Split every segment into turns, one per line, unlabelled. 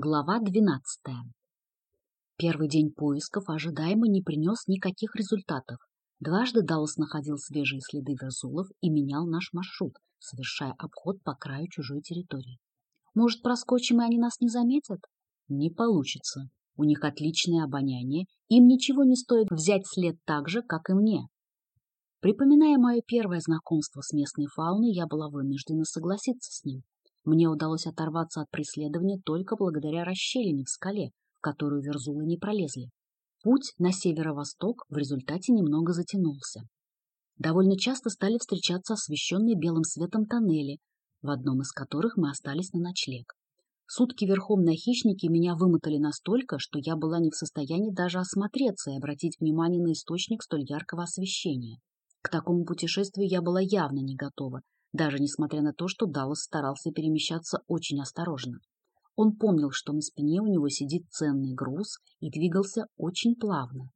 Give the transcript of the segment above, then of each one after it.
Глава двенадцатая. Первый день поисков ожидаемо не принес никаких результатов. Дважды Даллас находил свежие следы верзулов и менял наш маршрут, совершая обход по краю чужой территории. Может, проскочим, и они нас не заметят? Не получится. У них отличное обоняние, им ничего не стоит взять след так же, как и мне. Припоминая мое первое знакомство с местной фауной, я была вынуждена согласиться с ним. Мне удалось оторваться от преследования только благодаря расщелине в скале, в которую верзулы не пролезли. Путь на северо-восток в результате немного затянулся. Довольно часто стали встречаться освещенные белым светом тоннели, в одном из которых мы остались на ночлег. Сутки верхом на хищнике меня вымотали настолько, что я была не в состоянии даже осмотреться и обратить внимание на источник столь яркого освещения. К такому путешествию я была явно не готова, даже несмотря на то, что Даллас старался перемещаться очень осторожно. Он помнил, что на спине у него сидит ценный груз и двигался очень плавно.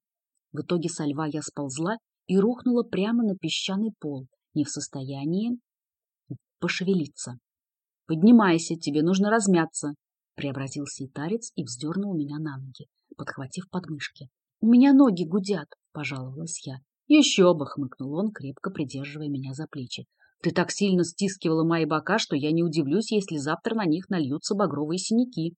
В итоге со льва я сползла и рухнула прямо на песчаный пол, не в состоянии пошевелиться. «Поднимайся, тебе нужно размяться», — преобразился итарец и вздернул меня на ноги, подхватив подмышки. «У меня ноги гудят», — пожаловалась я. «Еще бы!» — хмыкнул он, крепко придерживая меня за плечи. Ты так сильно стискивала мои бока, что я не удивлюсь, если завтра на них нальются багровые синяки.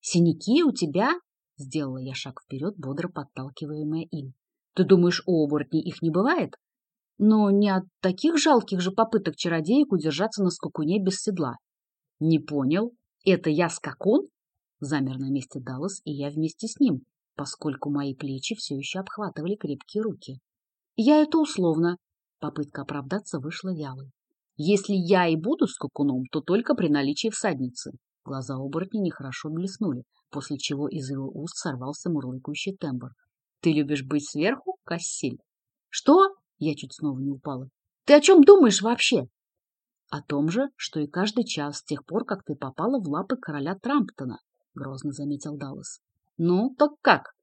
Синяки у тебя? Сделала я шаг вперед, бодро подталкиваемая им. Ты думаешь, у оборотней их не бывает? Но не от таких жалких же попыток чародеек удержаться на скакуне без седла. Не понял. Это я скакун? Замер на месте Даллас, и я вместе с ним, поскольку мои плечи все еще обхватывали крепкие руки. Я это условно. Попытка оправдаться вышла вялой. Если я и буду скакуном, то только при наличии всадницы. Глаза оборотня нехорошо блеснули, после чего из его уст сорвался мурлыкающий тембр. Ты любишь быть сверху, Кассиль? Что? Я чуть снова не упала. Ты о чем думаешь вообще? О том же, что и каждый час с тех пор, как ты попала в лапы короля Трамптона, грозно заметил Даллас. Ну, так как?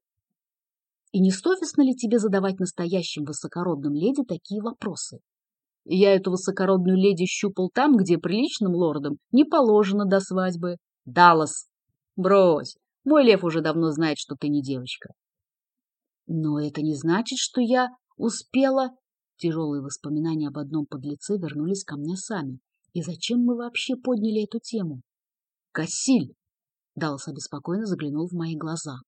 И не совестно ли тебе задавать настоящим высокородным леди такие вопросы? Я эту высокородную леди щупал там, где приличным лордам не положено до свадьбы. Даллас, брось, мой лев уже давно знает, что ты не девочка. Но это не значит, что я успела... Тяжелые воспоминания об одном подлеце вернулись ко мне сами. И зачем мы вообще подняли эту тему? Кассиль! Даллас обеспокоенно заглянул в мои глаза.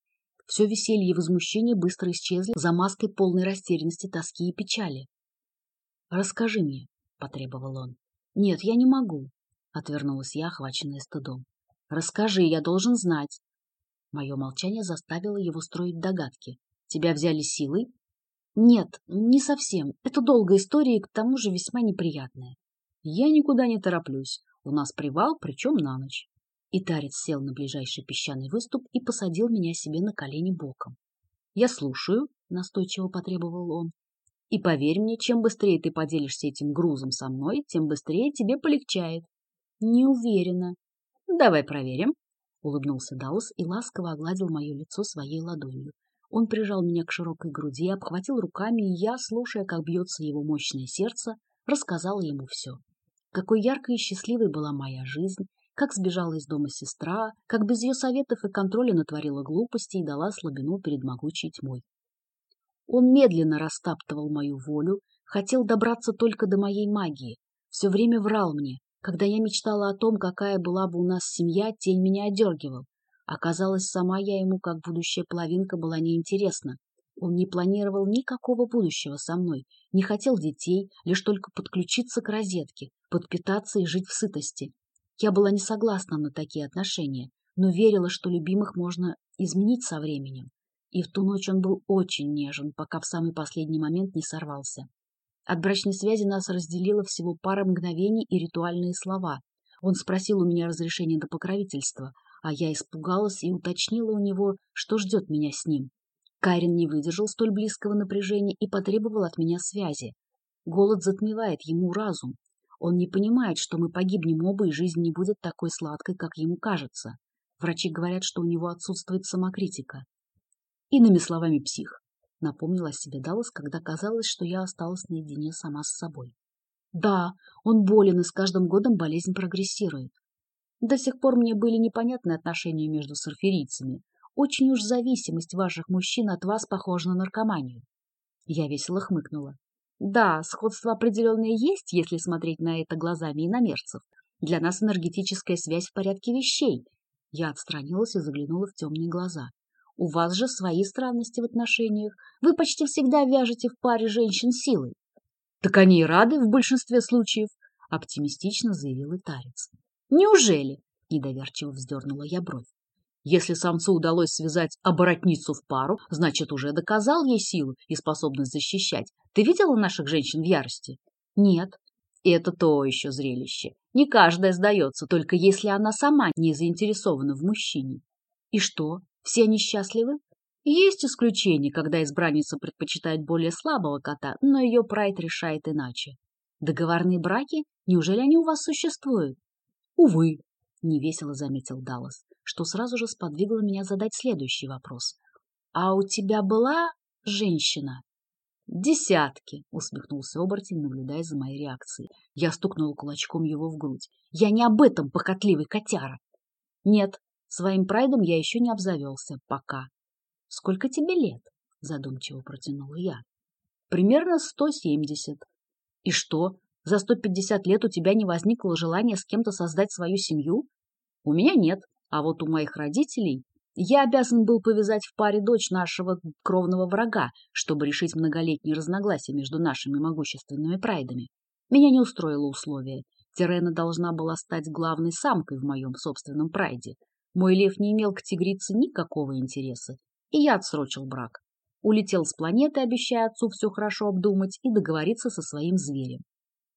Все веселье и возмущение быстро исчезли за маской полной растерянности, тоски и печали. «Расскажи мне», — потребовал он. «Нет, я не могу», — отвернулась я, охваченная стыдом. «Расскажи, я должен знать». Мое молчание заставило его строить догадки. «Тебя взяли силой?» «Нет, не совсем. Это долгая история и к тому же весьма неприятная». «Я никуда не тороплюсь. У нас привал, причем на ночь». И тарец сел на ближайший песчаный выступ и посадил меня себе на колени боком. «Я слушаю», — настойчиво потребовал он. И поверь мне, чем быстрее ты поделишься этим грузом со мной, тем быстрее тебе полегчает. Не уверена. Давай проверим. Улыбнулся Даус и ласково огладил мое лицо своей ладонью. Он прижал меня к широкой груди, обхватил руками, и я, слушая, как бьется его мощное сердце, рассказала ему все. Какой яркой и счастливой была моя жизнь, как сбежала из дома сестра, как без ее советов и контроля натворила глупости и дала слабину перед могучей тьмой. Он медленно растаптывал мою волю, хотел добраться только до моей магии. Все время врал мне. Когда я мечтала о том, какая была бы у нас семья, тень меня одергивал. Оказалось, сама я ему, как будущая половинка, была неинтересна. Он не планировал никакого будущего со мной, не хотел детей, лишь только подключиться к розетке, подпитаться и жить в сытости. Я была не согласна на такие отношения, но верила, что любимых можно изменить со временем. И в ту ночь он был очень нежен, пока в самый последний момент не сорвался. От брачной связи нас разделило всего пара мгновений и ритуальные слова. Он спросил у меня разрешения до покровительства, а я испугалась и уточнила у него, что ждет меня с ним. Кайрин не выдержал столь близкого напряжения и потребовал от меня связи. Голод затмевает ему разум. Он не понимает, что мы погибнем оба, и жизнь не будет такой сладкой, как ему кажется. Врачи говорят, что у него отсутствует самокритика. Иными словами, псих. Напомнила себе Даллас, когда казалось, что я осталась наедине сама с собой. Да, он болен, и с каждым годом болезнь прогрессирует. До сих пор мне были непонятны отношения между сарферийцами. Очень уж зависимость ваших мужчин от вас похожа на наркоманию. Я весело хмыкнула. Да, сходство определенное есть, если смотреть на это глазами иномерцев. Для нас энергетическая связь в порядке вещей. Я отстранилась и заглянула в темные глаза. У вас же свои странности в отношениях. Вы почти всегда вяжете в паре женщин силой. Так они и рады в большинстве случаев, оптимистично заявил Итарец. Неужели? Недоверчиво вздернула я бровь. Если самцу удалось связать оборотницу в пару, значит, уже доказал ей силу и способность защищать. Ты видела наших женщин в ярости? Нет. Это то еще зрелище. Не каждая сдается, только если она сама не заинтересована в мужчине. И что, все они счастливы? Есть исключения, когда избранница предпочитает более слабого кота, но ее прайд решает иначе. Договорные браки? Неужели они у вас существуют? Увы, невесело заметил Даллас что сразу же сподвигло меня задать следующий вопрос. «А у тебя была женщина?» «Десятки!» — усмехнулся оборотень, наблюдая за моей реакцией. Я стукнула кулачком его в грудь. «Я не об этом, похотливый котяра!» «Нет, своим прайдом я еще не обзавелся. Пока». «Сколько тебе лет?» — задумчиво протянула я. «Примерно сто семьдесят». «И что, за сто пятьдесят лет у тебя не возникло желания с кем-то создать свою семью?» «У меня нет», а вот у моих родителей я обязан был повязать в паре дочь нашего кровного врага, чтобы решить многолетние разногласия между нашими могущественными прайдами. Меня не устроило условие. Тирена должна была стать главной самкой в моем собственном прайде. Мой лев не имел к тигрице никакого интереса, и я отсрочил брак. Улетел с планеты, обещая отцу все хорошо обдумать и договориться со своим зверем.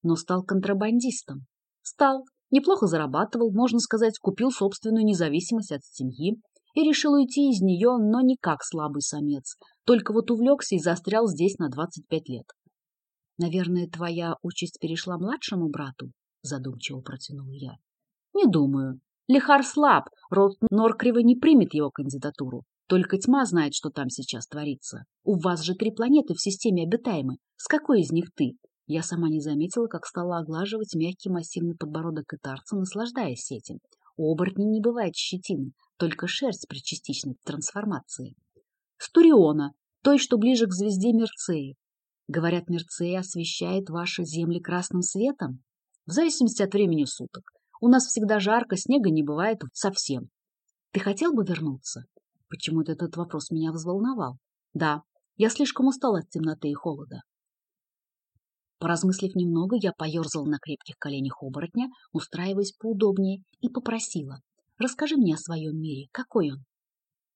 Но стал контрабандистом. Стал, Неплохо зарабатывал, можно сказать, купил собственную независимость от семьи и решил уйти из нее, но не как слабый самец. Только вот увлекся и застрял здесь на 25 лет. «Наверное, твоя участь перешла младшему брату?» – задумчиво протянул я. «Не думаю. Лихар слаб, род Норкрева не примет его кандидатуру. Только тьма знает, что там сейчас творится. У вас же три планеты в системе обитаемы. С какой из них ты? Я сама не заметила, как стала оглаживать мягкий массивный подбородок Итарца, наслаждаясь этим. У оборотней не бывает щетины, только шерсть при частичной трансформации. Стуриона, той, что ближе к звезде Мерцеи. Говорят, Мерцея освещает ваши земли красным светом? В зависимости от времени суток. У нас всегда жарко, снега не бывает совсем. Ты хотел бы вернуться? Почему-то этот вопрос меня взволновал. Да, я слишком устала от темноты и холода. Поразмыслив немного, я поерзала на крепких коленях оборотня, устраиваясь поудобнее, и попросила. «Расскажи мне о своем мире. Какой он?»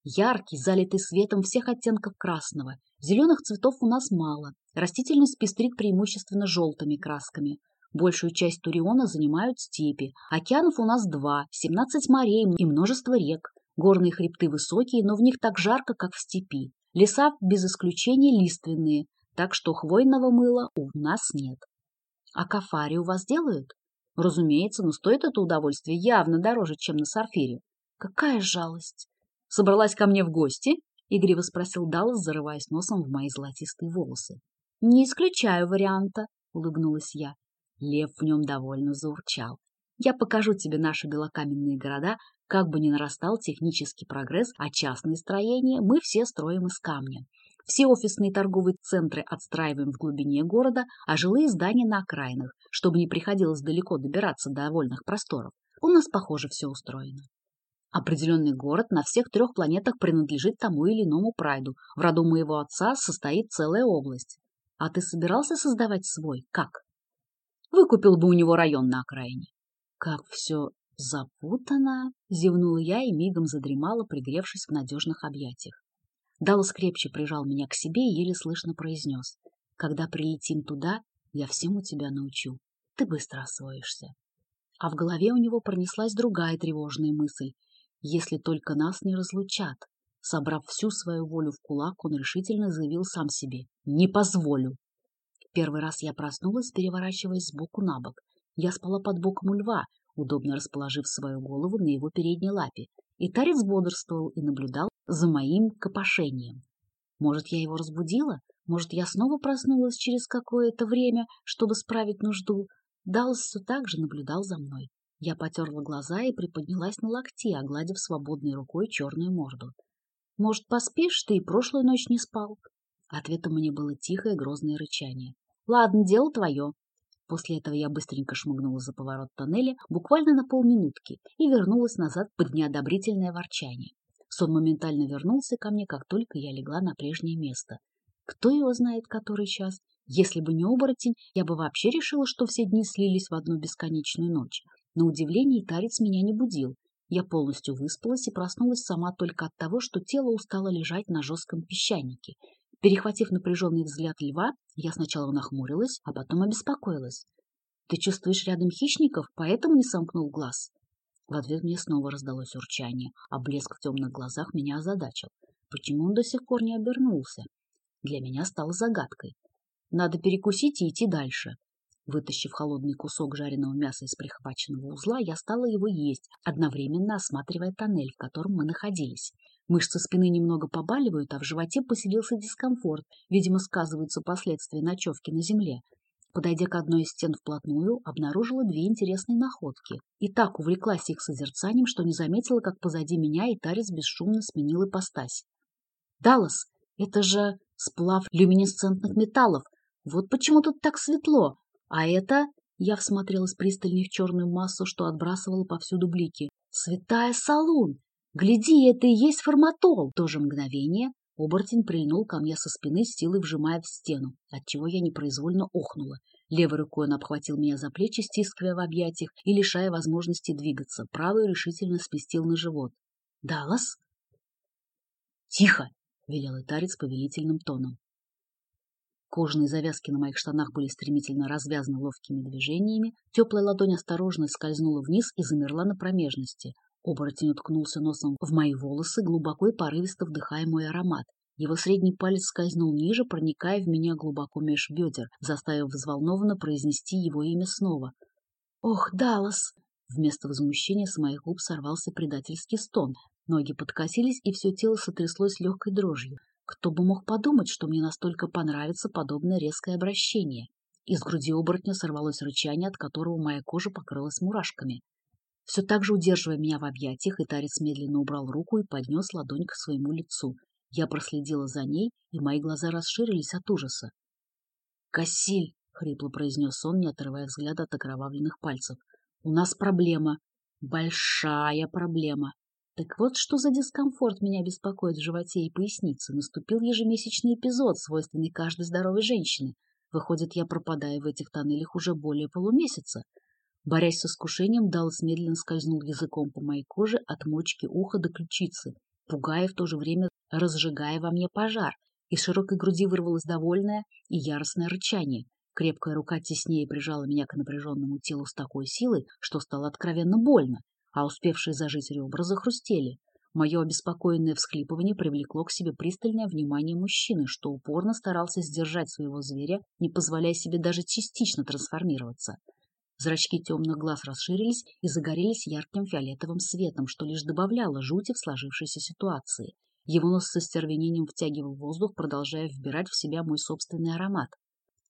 Яркий, залитый светом всех оттенков красного. Зеленых цветов у нас мало. Растительность пестрит преимущественно желтыми красками. Большую часть Туриона занимают степи. Океанов у нас два, 17 морей и множество рек. Горные хребты высокие, но в них так жарко, как в степи. Леса без исключения лиственные, так что хвойного мыла у нас нет. А кафари у вас делают? Разумеется, но стоит это удовольствие явно дороже, чем на сарфире. Какая жалость! Собралась ко мне в гости? Игриво спросил Даллас, зарываясь носом в мои золотистые волосы. Не исключаю варианта, улыбнулась я. Лев в нем довольно заурчал. Я покажу тебе наши белокаменные города, как бы ни нарастал технический прогресс, а частные строения мы все строим из камня. Все офисные торговые центры отстраиваем в глубине города, а жилые здания на окраинах, чтобы не приходилось далеко добираться до вольных просторов. У нас, похоже, все устроено. Определенный город на всех трех планетах принадлежит тому или иному прайду. В роду моего отца состоит целая область. А ты собирался создавать свой? Как? Выкупил бы у него район на окраине. Как все запутано, зевнула я и мигом задремала, пригревшись в надежных объятиях. Даллас крепче прижал меня к себе и еле слышно произнес. «Когда прилетим туда, я всему тебя научу. Ты быстро освоишься». А в голове у него пронеслась другая тревожная мысль. «Если только нас не разлучат». Собрав всю свою волю в кулак, он решительно заявил сам себе. «Не позволю!» Первый раз я проснулась, переворачиваясь сбоку на бок. Я спала под боком у льва, удобно расположив свою голову на его передней лапе. И тарец бодрствовал и наблюдал за моим копошением. Может, я его разбудила? Может, я снова проснулась через какое-то время, чтобы справить нужду? Даллас все так же наблюдал за мной. Я потерла глаза и приподнялась на локти, огладив свободной рукой черную морду. «Может, поспишь? Ты и прошлую ночь не спал?» Ответом мне было тихое грозное рычание. «Ладно, дело твое». После этого я быстренько шмыгнула за поворот тоннеля буквально на полминутки и вернулась назад под неодобрительное ворчание. Сон моментально вернулся ко мне, как только я легла на прежнее место. Кто его знает, который час? Если бы не оборотень, я бы вообще решила, что все дни слились в одну бесконечную ночь. На удивление Тарец меня не будил. Я полностью выспалась и проснулась сама только от того, что тело устало лежать на жестком песчанике. Перехватив напряженный взгляд льва, я сначала нахмурилась, а потом обеспокоилась. «Ты чувствуешь рядом хищников, поэтому не сомкнул глаз?» В ответ мне снова раздалось урчание, а блеск в темных глазах меня озадачил. Почему он до сих пор не обернулся? Для меня стало загадкой. Надо перекусить и идти дальше. Вытащив холодный кусок жареного мяса из прихваченного узла, я стала его есть, одновременно осматривая тоннель, в котором мы находились. Мышцы спины немного побаливают, а в животе поселился дискомфорт, видимо, сказываются последствия ночевки на земле. Подойдя к одной из стен вплотную, обнаружила две интересные находки. И так увлеклась их созерцанием, что не заметила, как позади меня и Тарис бесшумно сменил ипостась. «Даллас, это же сплав люминесцентных металлов!» Вот почему тут так светло. А это... Я всмотрелась пристальней в черную массу, что отбрасывала повсюду блики. Святая Салун! Гляди, это и есть форматол! В то же мгновение оборотень прильнул ко мне со спины, силой вжимая в стену, отчего я непроизвольно охнула. Левой рукой он обхватил меня за плечи, стискивая в объятиях и лишая возможности двигаться. Правой решительно спустил на живот. «Даллас?» «Тихо!» — велел Итарец повелительным тоном. Кожаные завязки на моих штанах были стремительно развязаны ловкими движениями, теплая ладонь осторожно скользнула вниз и замерла на промежности. Оборотень уткнулся носом в мои волосы, глубоко и порывисто вдыхая мой аромат. Его средний палец скользнул ниже, проникая в меня глубоко меж бедер, заставив взволнованно произнести его имя снова. «Ох, Даллас!» Вместо возмущения с моих губ сорвался предательский стон. Ноги подкосились, и все тело сотряслось легкой дрожью. Кто бы мог подумать, что мне настолько понравится подобное резкое обращение? Из груди оборотня сорвалось рычание, от которого моя кожа покрылась мурашками. Все так же удерживая меня в объятиях, Итарец медленно убрал руку и поднес ладонь к своему лицу. Я проследила за ней, и мои глаза расширились от ужаса. «Кассиль!» — хрипло произнес он, не отрывая взгляда от окровавленных пальцев. «У нас проблема. Большая проблема. Так вот, что за дискомфорт меня беспокоит в животе и пояснице. Наступил ежемесячный эпизод, свойственный каждой здоровой женщине. Выходит, я пропадаю в этих тоннелях уже более полумесяца. Борясь с искушением, Даллас медленно скользнул языком по моей коже от мочки уха до ключицы, пугая в то же время разжигая во мне пожар. Из широкой груди вырвалось довольное и яростное рычание. Крепкая рука теснее прижала меня к напряженному телу с такой силой, что стало откровенно больно а успевшие зажить ребра захрустели. Мое обеспокоенное всхлипывание привлекло к себе пристальное внимание мужчины, что упорно старался сдержать своего зверя, не позволяя себе даже частично трансформироваться. Зрачки темных глаз расширились и загорелись ярким фиолетовым светом, что лишь добавляло жути в сложившейся ситуации. Его нос со стервенением втягивал воздух, продолжая вбирать в себя мой собственный аромат.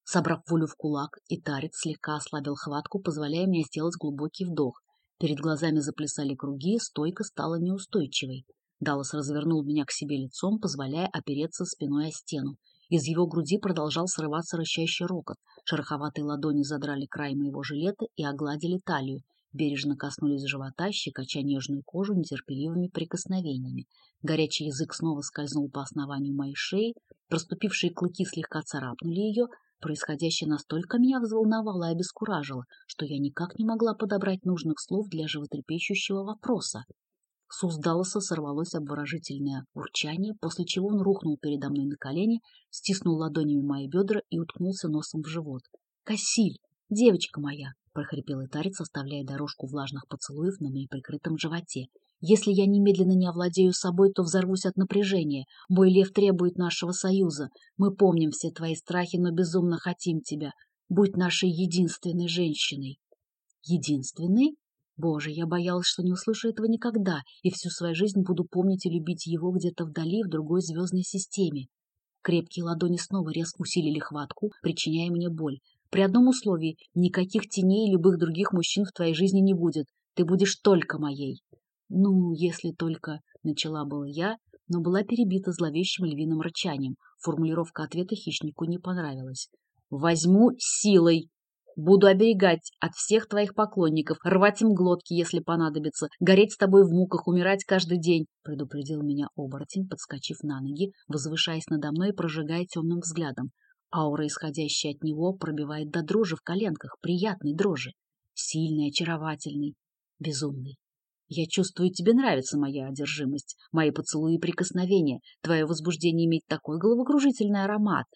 Собрав волю в кулак, Итарец слегка ослабил хватку, позволяя мне сделать глубокий вдох. Перед глазами заплясали круги, стойка стала неустойчивой. Даллас развернул меня к себе лицом, позволяя опереться спиной о стену. Из его груди продолжал срываться рычащий рокот. Шероховатые ладони задрали край моего жилета и огладили талию. Бережно коснулись живота, щекоча нежную кожу нетерпеливыми прикосновениями. Горячий язык снова скользнул по основанию моей шеи, проступившие клыки слегка царапнули ее, Происходящее настолько меня взволновало и обескуражило, что я никак не могла подобрать нужных слов для животрепещущего вопроса. С уст сорвалось обворожительное урчание, после чего он рухнул передо мной на колени, стиснул ладонями мои бедра и уткнулся носом в живот. «Кассиль, девочка моя!» — прохрипел Итарец, оставляя дорожку влажных поцелуев на моей прикрытом животе. Если я немедленно не овладею собой, то взорвусь от напряжения. Мой лев требует нашего союза. Мы помним все твои страхи, но безумно хотим тебя. Будь нашей единственной женщиной. Единственной? Боже, я боялась, что не услышу этого никогда, и всю свою жизнь буду помнить и любить его где-то вдали, в другой звездной системе. Крепкие ладони снова резко усилили хватку, причиняя мне боль. При одном условии – никаких теней и любых других мужчин в твоей жизни не будет. Ты будешь только моей. Ну, если только... Начала была я, но была перебита зловещим львиным рычанием. Формулировка ответа хищнику не понравилась. «Возьму силой!» Буду оберегать от всех твоих поклонников, рвать им глотки, если понадобится, гореть с тобой в муках, умирать каждый день, — предупредил меня оборотень, подскочив на ноги, возвышаясь надо мной и прожигая темным взглядом. Аура, исходящая от него, пробивает до дрожи в коленках, приятной дрожи. Сильный, очаровательный, безумный. Я чувствую, тебе нравится моя одержимость, мои поцелуи и прикосновения. Твое возбуждение имеет такой головокружительный аромат,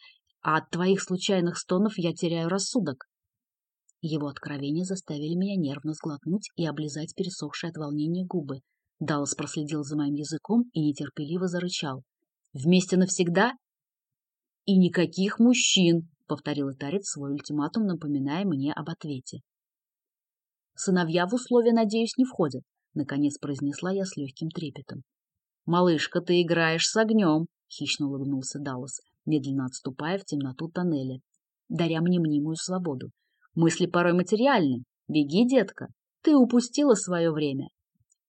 а от твоих случайных стонов я теряю рассудок. Его откровения заставили меня нервно сглотнуть и облизать пересохшие от волнения губы. Даллас проследил за моим языком и нетерпеливо зарычал. «Вместе навсегда?» «И никаких мужчин!» — повторил Итарец свой ультиматум, напоминая мне об ответе. «Сыновья в условия, надеюсь, не входят», — наконец произнесла я с легким трепетом. «Малышка, ты играешь с огнем!» — хищно улыбнулся Даллас, медленно отступая в темноту тоннеля, даря мне мнимую свободу. Мысли порой материальны. Беги, детка, ты упустила свое время.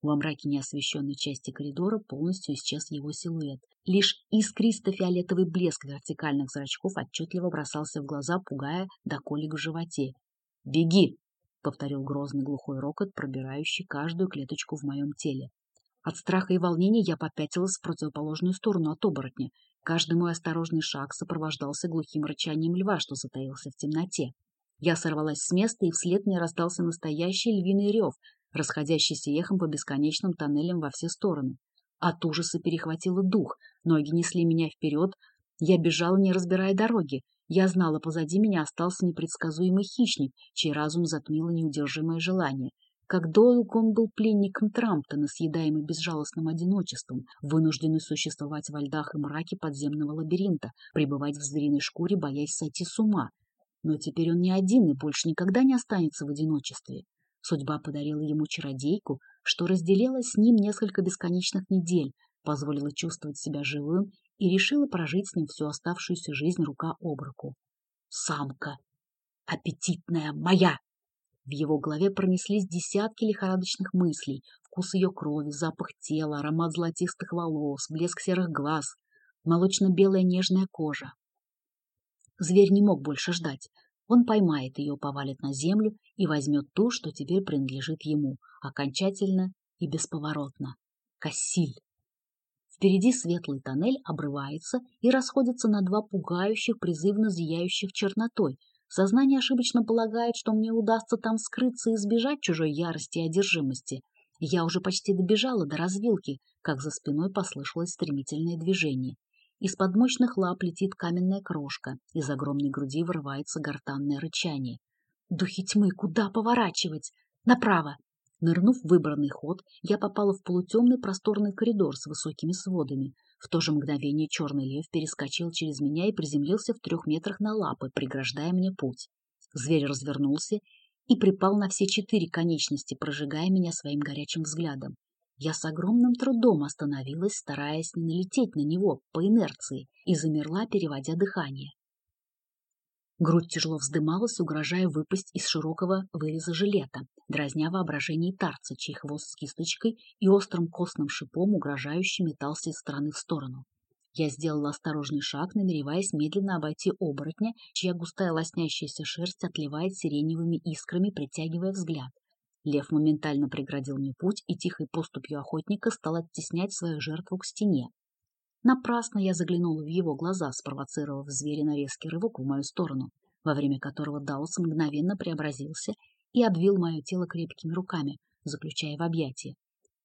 Во мраке неосвещенной части коридора полностью исчез его силуэт. Лишь искристо-фиолетовый блеск вертикальных зрачков отчетливо бросался в глаза, пугая до колик в животе. «Беги!» — повторил грозный глухой рокот, пробирающий каждую клеточку в моем теле. От страха и волнения я попятилась в противоположную сторону от оборотня. Каждый мой осторожный шаг сопровождался глухим рычанием льва, что затаился в темноте. Я сорвалась с места, и вслед мне раздался настоящий львиный рев, расходящийся ехом по бесконечным тоннелям во все стороны. От ужаса перехватило дух, ноги несли меня вперед, я бежала, не разбирая дороги. Я знала, позади меня остался непредсказуемый хищник, чей разум затмило неудержимое желание. Как долго он был пленником Трамптона, съедаемый безжалостным одиночеством, вынужденный существовать во льдах и мраке подземного лабиринта, пребывать в звериной шкуре, боясь сойти с ума. Но теперь он не один и больше никогда не останется в одиночестве. Судьба подарила ему чародейку, что разделила с ним несколько бесконечных недель, позволила чувствовать себя живым и решила прожить с ним всю оставшуюся жизнь рука об руку. Самка! Аппетитная моя! В его голове пронеслись десятки лихорадочных мыслей. Вкус ее крови, запах тела, аромат золотистых волос, блеск серых глаз, молочно-белая нежная кожа. Зверь не мог больше ждать. Он поймает ее, повалит на землю и возьмет ту, что теперь принадлежит ему, окончательно и бесповоротно. Кассиль. Впереди светлый тоннель обрывается и расходится на два пугающих, призывно зияющих чернотой. Сознание ошибочно полагает, что мне удастся там скрыться и избежать чужой ярости и одержимости. Я уже почти добежала до развилки, как за спиной послышалось стремительное движение. Из-под мощных лап летит каменная крошка, из огромной груди вырывается гортанное рычание. Духи тьмы, куда поворачивать? Направо! Нырнув в выбранный ход, я попала в полутемный просторный коридор с высокими сводами. В то же мгновение черный лев перескочил через меня и приземлился в трех метрах на лапы, преграждая мне путь. Зверь развернулся и припал на все четыре конечности, прожигая меня своим горячим взглядом. Я с огромным трудом остановилась, стараясь не налететь на него по инерции, и замерла, переводя дыхание. Грудь тяжело вздымалась, угрожая выпасть из широкого выреза жилета, дразня воображение тарца, чей хвост с кисточкой и острым костным шипом угрожающе метался из стороны в сторону. Я сделала осторожный шаг, намереваясь медленно обойти оборотня, чья густая лоснящаяся шерсть отливает сиреневыми искрами, притягивая взгляд. Лев моментально преградил мне путь и тихой поступью охотника стал оттеснять свою жертву к стене. Напрасно я заглянула в его глаза, спровоцировав зверя на резкий рывок в мою сторону, во время которого Даус мгновенно преобразился и обвил мое тело крепкими руками, заключая в объятия.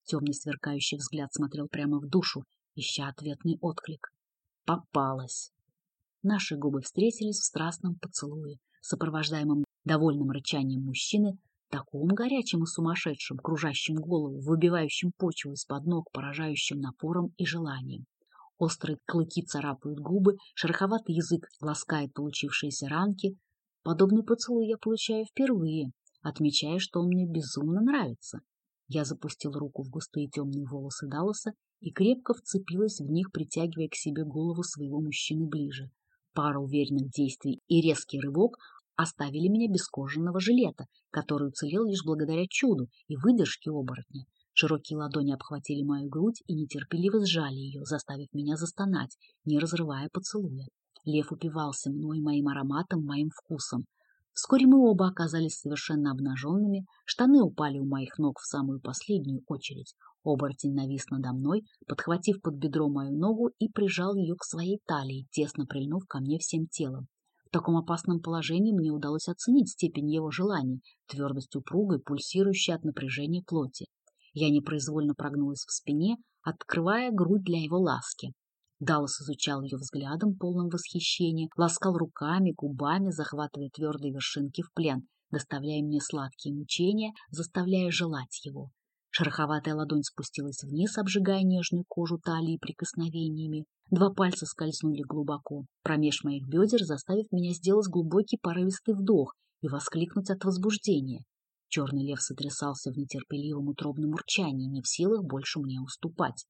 Темный сверкающий взгляд смотрел прямо в душу, ища ответный отклик. Попалась. Наши губы встретились в страстном поцелуе, сопровождаемом довольным рычанием мужчины, таком горячем и сумасшедшем, кружащем голову, выбивающем почву из-под ног, поражающим напором и желанием. Острые клыки царапают губы, шероховатый язык ласкает получившиеся ранки. Подобный поцелуй я получаю впервые, отмечая, что он мне безумно нравится. Я запустил руку в густые темные волосы Далласа и крепко вцепилась в них, притягивая к себе голову своего мужчины ближе. Пара уверенных действий и резкий рывок, оставили меня без кожаного жилета, который уцелел лишь благодаря чуду и выдержке оборотня. Широкие ладони обхватили мою грудь и нетерпеливо сжали ее, заставив меня застонать, не разрывая поцелуя. Лев упивался мной, моим ароматом, моим вкусом. Вскоре мы оба оказались совершенно обнаженными, штаны упали у моих ног в самую последнюю очередь. Оборотень навис надо мной, подхватив под бедро мою ногу и прижал ее к своей талии, тесно прильнув ко мне всем телом. В таком опасном положении мне удалось оценить степень его желаний, твердость упругой, пульсирующей от напряжения плоти. Я непроизвольно прогнулась в спине, открывая грудь для его ласки. Даллас изучал ее взглядом, полным восхищения, ласкал руками, губами, захватывая твердые вершинки в плен, доставляя мне сладкие мучения, заставляя желать его. Шероховатая ладонь спустилась вниз, обжигая нежную кожу талии прикосновениями. Два пальца скользнули глубоко, промеж моих бедер, заставив меня сделать глубокий порывистый вдох и воскликнуть от возбуждения. Черный лев сотрясался в нетерпеливом утробном урчании, не в силах больше мне уступать.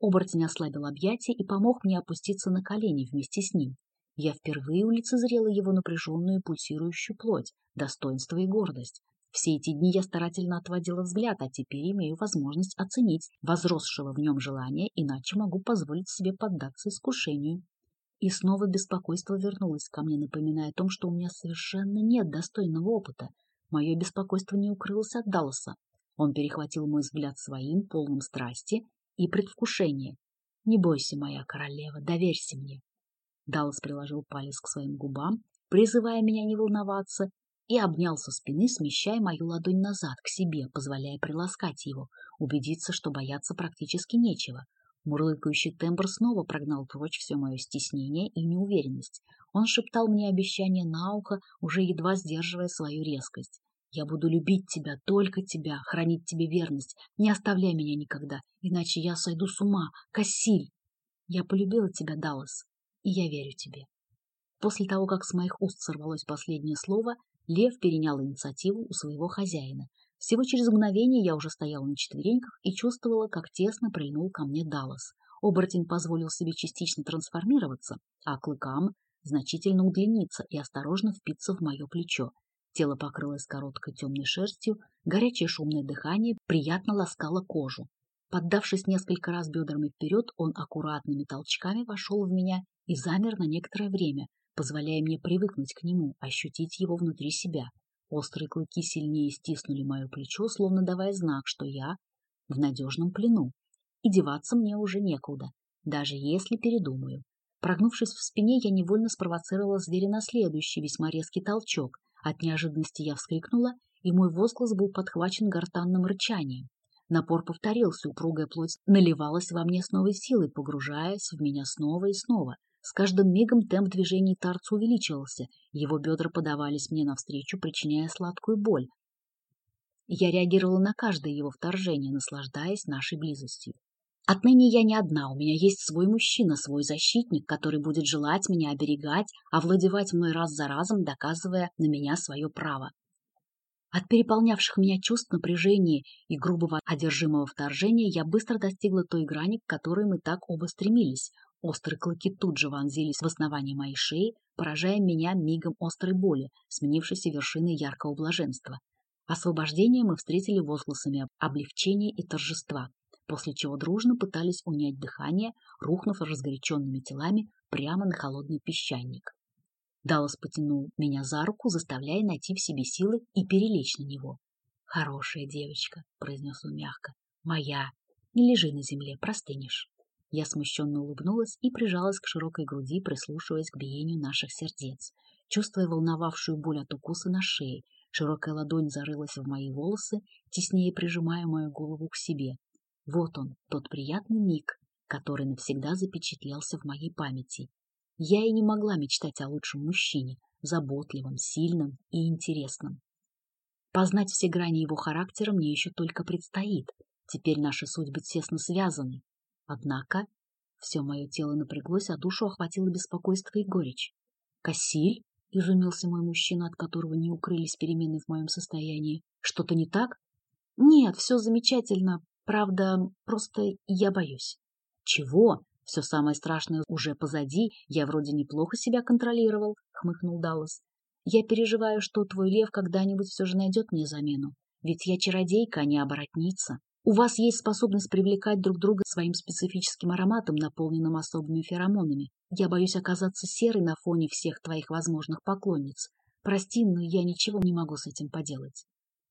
Оборотень ослабил объятия и помог мне опуститься на колени вместе с ним. Я впервые улицезрела его напряженную пульсирующую плоть, достоинство и гордость. Все эти дни я старательно отводила взгляд, а теперь имею возможность оценить возросшего в нем желание, иначе могу позволить себе поддаться искушению. И снова беспокойство вернулось ко мне, напоминая о том, что у меня совершенно нет достойного опыта. Мое беспокойство не укрылось от Далласа. Он перехватил мой взгляд своим, полным страсти и предвкушения. «Не бойся, моя королева, доверься мне». Даллас приложил палец к своим губам, призывая меня не волноваться, и обнял со спины, смещая мою ладонь назад к себе, позволяя приласкать его, убедиться, что бояться практически нечего. Мурлыкающий тембр снова прогнал прочь все мое стеснение и неуверенность. Он шептал мне обещание на ухо, уже едва сдерживая свою резкость. «Я буду любить тебя, только тебя, хранить тебе верность. Не оставляй меня никогда, иначе я сойду с ума. Кассиль!» «Я полюбила тебя, Даллас, и я верю тебе». После того, как с моих уст сорвалось последнее слово, Лев перенял инициативу у своего хозяина. Всего через мгновение я уже стояла на четвереньках и чувствовала, как тесно прильнул ко мне Даллас. Оборотень позволил себе частично трансформироваться, а клыкам значительно удлиниться и осторожно впиться в мое плечо. Тело покрылось короткой темной шерстью, горячее шумное дыхание приятно ласкало кожу. Поддавшись несколько раз бедрами вперед, он аккуратными толчками вошел в меня и замер на некоторое время, позволяя мне привыкнуть к нему, ощутить его внутри себя. Острые клыки сильнее стиснули мое плечо, словно давая знак, что я в надежном плену. И деваться мне уже некуда, даже если передумаю. Прогнувшись в спине, я невольно спровоцировала зверя на следующий, весьма резкий толчок. От неожиданности я вскрикнула, и мой возглас был подхвачен гортанным рычанием. Напор повторился, упругая плоть наливалась во мне с новой силой, погружаясь в меня снова и снова. С каждым мигом темп движений Тарца увеличивался, его бедра подавались мне навстречу, причиняя сладкую боль. Я реагировала на каждое его вторжение, наслаждаясь нашей близостью. Отныне я не одна, у меня есть свой мужчина, свой защитник, который будет желать меня оберегать, овладевать мной раз за разом, доказывая на меня свое право. От переполнявших меня чувств напряжения и грубого одержимого вторжения я быстро достигла той грани, к которой мы так оба стремились. Острые клыки тут же вонзились в основание моей шеи, поражая меня мигом острой боли, сменившейся вершиной яркого блаженства. Освобождение мы встретили возгласами облегчения и торжества, после чего дружно пытались унять дыхание, рухнув разгоряченными телами прямо на холодный песчаник. Даллас потянул меня за руку, заставляя найти в себе силы и перелечь на него. «Хорошая девочка», — произнес он мягко, — «моя. Не лежи на земле, простынешь». Я смущенно улыбнулась и прижалась к широкой груди, прислушиваясь к биению наших сердец. Чувствуя волновавшую боль от укуса на шее, широкая ладонь зарылась в мои волосы, теснее прижимая мою голову к себе. Вот он, тот приятный миг, который навсегда запечатлелся в моей памяти. Я и не могла мечтать о лучшем мужчине, заботливом, сильном и интересном. Познать все грани его характера мне еще только предстоит. Теперь наши судьбы тесно связаны, Однако все мое тело напряглось, а душу охватило беспокойство и горечь. «Кассиль?» — изумился мой мужчина, от которого не укрылись перемены в моем состоянии. «Что-то не так?» «Нет, все замечательно. Правда, просто я боюсь». «Чего? Все самое страшное уже позади. Я вроде неплохо себя контролировал», — хмыкнул Даллас. Я переживаю, что твой лев когда-нибудь все же найдет мне замену. Ведь я чародейка, а не оборотница. У вас есть способность привлекать друг друга своим специфическим ароматом, наполненным особыми феромонами. Я боюсь оказаться серой на фоне всех твоих возможных поклонниц. Прости, но я ничего не могу с этим поделать.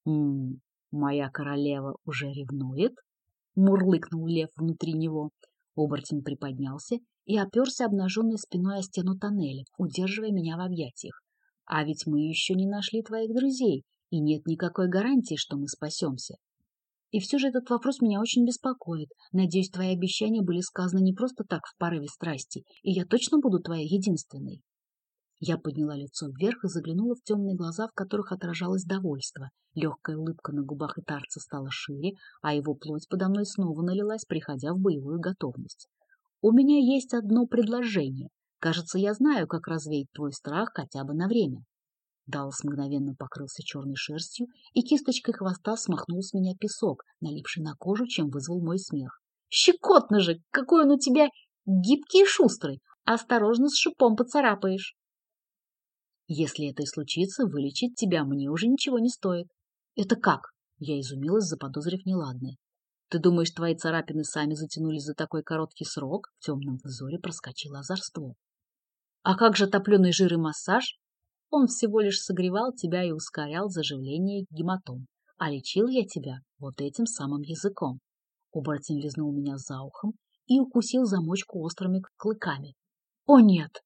«М моя королева уже ревнует?» — мурлыкнул лев внутри него. Оборотень приподнялся и оперся обнаженной спиной о стену тоннеля, удерживая меня в объятиях. «А ведь мы еще не нашли твоих друзей, и нет никакой гарантии, что мы спасемся. И все же этот вопрос меня очень беспокоит. Надеюсь, твои обещания были сказаны не просто так в порыве страсти, и я точно буду твоей единственной. Я подняла лицо вверх и заглянула в темные глаза, в которых отражалось довольство. Легкая улыбка на губах Итарца стала шире, а его плоть подо мной снова налилась, приходя в боевую готовность. «У меня есть одно предложение. Кажется, я знаю, как развеять твой страх хотя бы на время». Даллас мгновенно покрылся черной шерстью, и кисточкой хвоста смахнул с меня песок, налипший на кожу, чем вызвал мой смех. «Щекотно же! Какой он у тебя гибкий и шустрый! Осторожно, с шипом поцарапаешь!» «Если это и случится, вылечить тебя мне уже ничего не стоит». «Это как?» Я изумилась, заподозрив неладное. «Ты думаешь, твои царапины сами затянулись за такой короткий срок?» В темном взоре проскочило озорство. «А как же топленый жир и массаж?» Он всего лишь согревал тебя и ускорял заживление гематом. А лечил я тебя вот этим самым языком. Оборотень лизнул меня за ухом и укусил замочку острыми клыками. «О, нет!»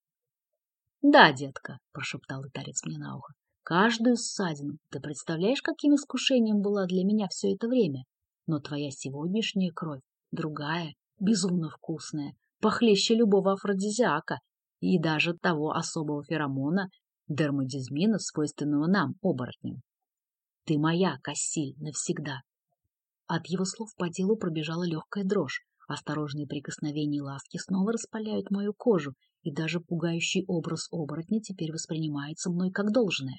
«Да, детка», — прошептал Итарец мне на ухо, — «каждую ссадину. Ты представляешь, каким искушением была для меня все это время? Но твоя сегодняшняя кровь другая, безумно вкусная, похлеще любого афродизиака и даже того особого феромона, дермодизмина, свойственного нам, оборотням. Ты моя, Кассиль, навсегда. От его слов по телу пробежала легкая дрожь. Осторожные прикосновения и ласки снова распаляют мою кожу, и даже пугающий образ оборотня теперь воспринимается мной как должное.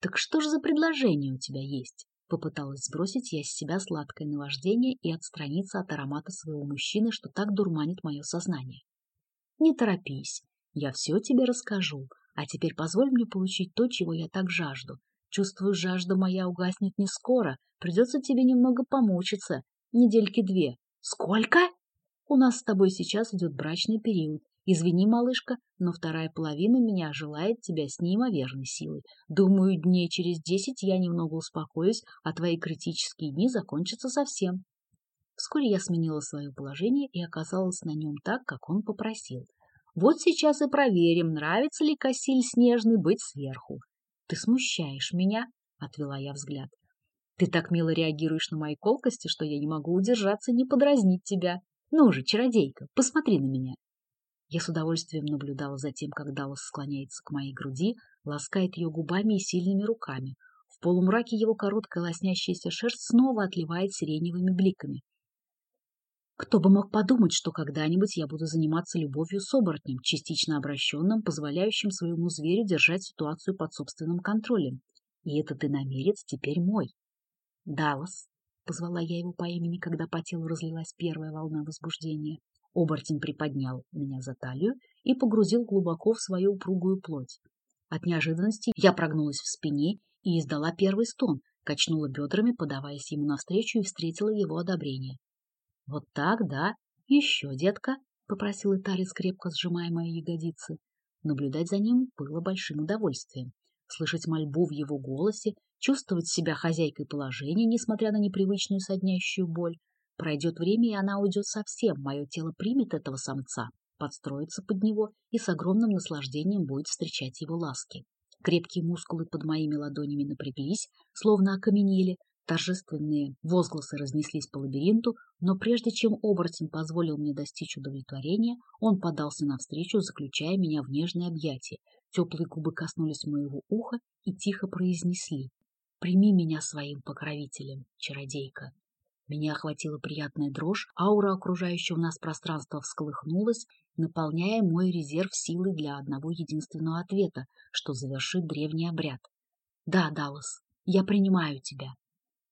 «Так что же за предложение у тебя есть?» Попыталась сбросить я с себя сладкое наваждение и отстраниться от аромата своего мужчины, что так дурманит мое сознание. «Не торопись, я все тебе расскажу, а теперь позволь мне получить то, чего я так жажду. Чувствую, жажда моя угаснет не скоро. Придется тебе немного помучиться. Недельки две. Сколько? У нас с тобой сейчас идет брачный период. Извини, малышка, но вторая половина меня желает тебя с неимоверной силой. Думаю, дней через десять я немного успокоюсь, а твои критические дни закончатся совсем. Вскоре я сменила свое положение и оказалась на нем так, как он попросил. Вот сейчас и проверим, нравится ли Кассиль Снежный быть сверху. Ты смущаешь меня, — отвела я взгляд. Ты так мило реагируешь на мои колкости, что я не могу удержаться не подразнить тебя. Ну же, чародейка, посмотри на меня. Я с удовольствием наблюдала за тем, как Даллас склоняется к моей груди, ласкает ее губами и сильными руками. В полумраке его короткая лоснящаяся шерсть снова отливает сиреневыми бликами. Кто бы мог подумать, что когда-нибудь я буду заниматься любовью с оборотнем, частично обращенным, позволяющим своему зверю держать ситуацию под собственным контролем. И этот иномерец теперь мой. Даллас, позвала я его по имени, когда по телу разлилась первая волна возбуждения. Оборотень приподнял меня за талию и погрузил глубоко в свою упругую плоть. От неожиданности я прогнулась в спине и издала первый стон, качнула бедрами, подаваясь ему навстречу, и встретила его одобрение. Вот так, да? Еще, детка, — попросил Италец, крепко сжимая мои ягодицы. Наблюдать за ним было большим удовольствием. Слышать мольбу в его голосе, чувствовать себя хозяйкой положения, несмотря на непривычную соднящую боль. Пройдет время, и она уйдет совсем. Мое тело примет этого самца, подстроится под него и с огромным наслаждением будет встречать его ласки. Крепкие мускулы под моими ладонями напряглись, словно окаменели, Торжественные возгласы разнеслись по лабиринту, но прежде чем оборотень позволил мне достичь удовлетворения, он подался навстречу, заключая меня в нежное объятие. Теплые губы коснулись моего уха и тихо произнесли «Прими меня своим покровителем, чародейка». Меня охватила приятная дрожь, аура окружающего нас пространства всколыхнулась, наполняя мой резерв силой для одного единственного ответа, что завершит древний обряд. «Да, Даллас, я принимаю тебя».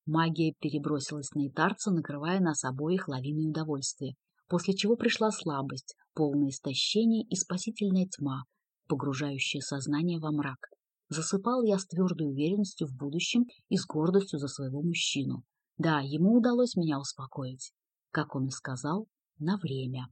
Магия перебросилась на Итарца, накрывая нас обоих лавиной удовольствия, после чего пришла слабость, полное истощение и спасительная тьма, погружающая сознание во мрак.
Засыпал я с твердой уверенностью в будущем и с гордостью за своего мужчину. Да, ему удалось меня успокоить, как он и сказал, на время.